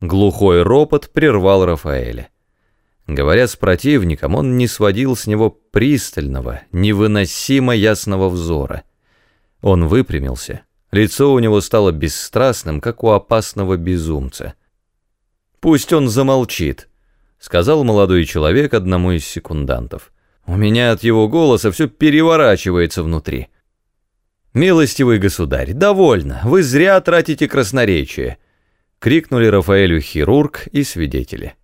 Глухой ропот прервал Рафаэля. Говоря с противником, он не сводил с него пристального, невыносимо ясного взора. Он выпрямился. Лицо у него стало бесстрастным, как у опасного безумца. «Пусть он замолчит», — сказал молодой человек одному из секундантов. «У меня от его голоса все переворачивается внутри». «Милостивый государь, довольно, вы зря тратите красноречие», — крикнули Рафаэлю хирург и свидетели.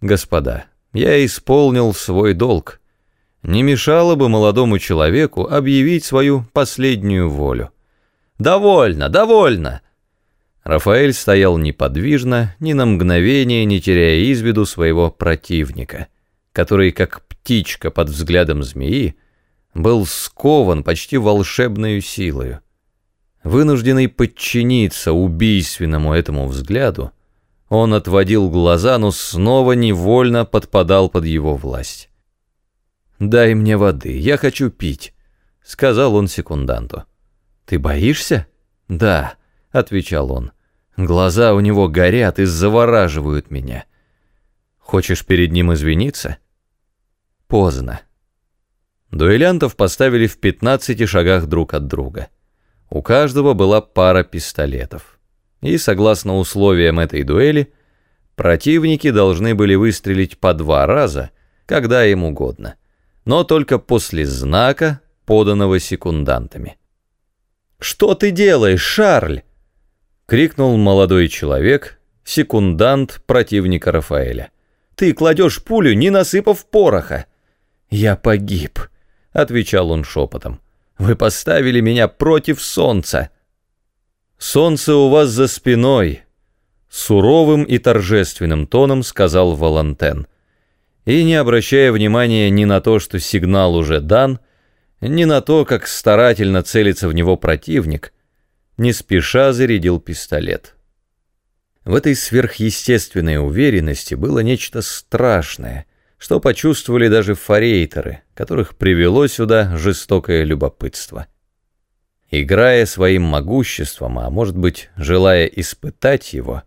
«Господа, я исполнил свой долг. Не мешало бы молодому человеку объявить свою последнюю волю». «Довольно, довольно!» Рафаэль стоял неподвижно, ни на мгновение не теряя из виду своего противника, который, как птичка под взглядом змеи, был скован почти волшебной силою. Вынужденный подчиниться убийственному этому взгляду, он отводил глаза, но снова невольно подпадал под его власть. «Дай мне воды, я хочу пить», — сказал он секунданту. «Ты боишься?» «Да», — отвечал он. «Глаза у него горят и завораживают меня. Хочешь перед ним извиниться?» «Поздно». Дуэлянтов поставили в 15 шагах друг от друга. У каждого была пара пистолетов. И, согласно условиям этой дуэли, противники должны были выстрелить по два раза, когда им угодно, но только после знака, поданного секундантами. «Что ты делаешь, Шарль?» — крикнул молодой человек, секундант противника Рафаэля. «Ты кладешь пулю, не насыпав пороха!» «Я погиб», — отвечал он шепотом. «Вы поставили меня против солнца». «Солнце у вас за спиной», — суровым и торжественным тоном сказал Валантен. И, не обращая внимания ни на то, что сигнал уже дан, ни на то, как старательно целится в него противник, не спеша зарядил пистолет. В этой сверхъестественной уверенности было нечто страшное, что почувствовали даже форейтеры, которых привело сюда жестокое любопытство. Играя своим могуществом, а может быть, желая испытать его,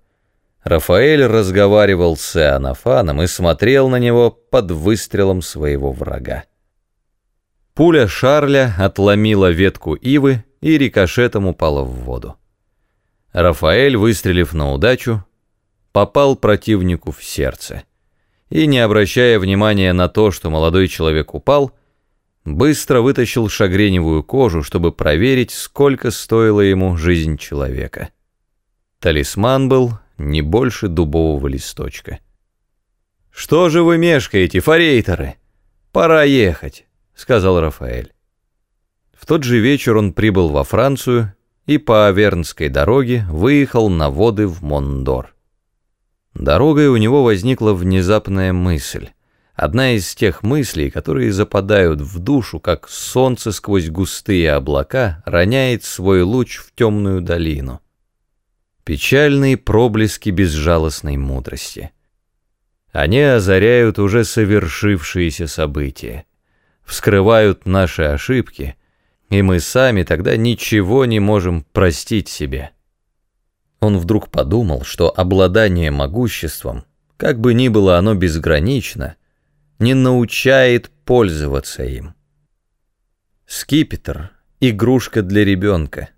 Рафаэль разговаривал с Иоаннафаном и смотрел на него под выстрелом своего врага. Пуля Шарля отломила ветку ивы и рикошетом упала в воду. Рафаэль, выстрелив на удачу, попал противнику в сердце и, не обращая внимания на то, что молодой человек упал, быстро вытащил шагреневую кожу, чтобы проверить, сколько стоила ему жизнь человека. Талисман был не больше дубового листочка. «Что же вы мешкаете, форейтеры? Пора ехать!» сказал Рафаэль. В тот же вечер он прибыл во Францию и по Авернской дороге выехал на воды в Мондор. Дорогой у него возникла внезапная мысль. Одна из тех мыслей, которые западают в душу, как солнце сквозь густые облака роняет свой луч в темную долину. Печальные проблески безжалостной мудрости. Они озаряют уже совершившиеся события вскрывают наши ошибки, и мы сами тогда ничего не можем простить себе. Он вдруг подумал, что обладание могуществом, как бы ни было оно безгранично, не научает пользоваться им. Скипетр — игрушка для ребенка.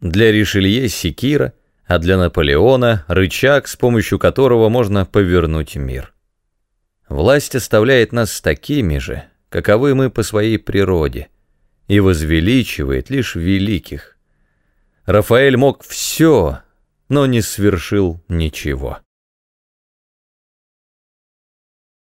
Для Ришелье — секира, а для Наполеона — рычаг, с помощью которого можно повернуть мир. Власть оставляет нас такими же, каковы мы по своей природе, и возвеличивает лишь великих. Рафаэль мог все, но не свершил ничего.